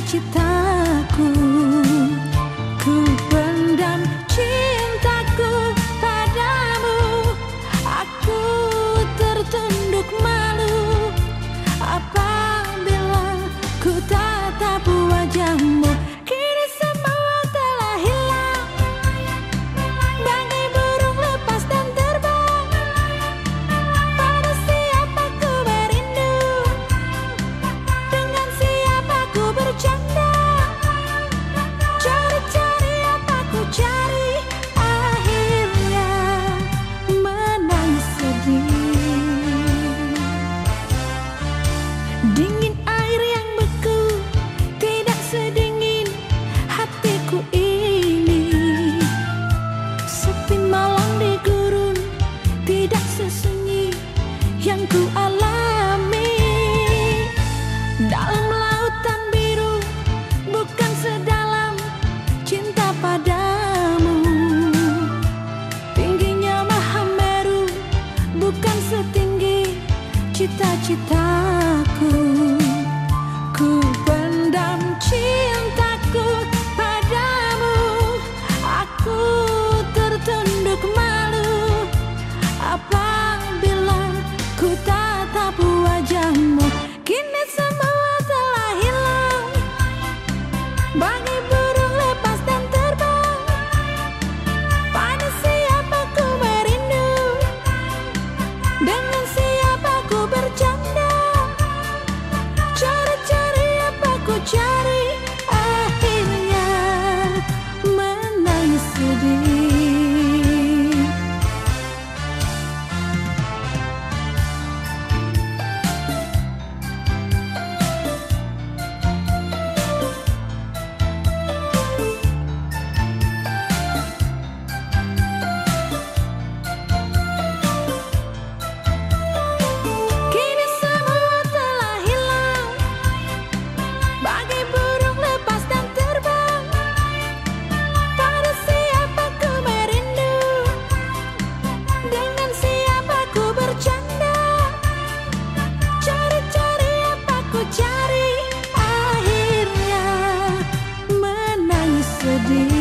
te taco. yang ku alami. Dalam lautan biru bukan sedalam cinta padamu. Tingginya mahameru bukan setinggi cita-cita aku berjanji cari akhirnya menangis sedih.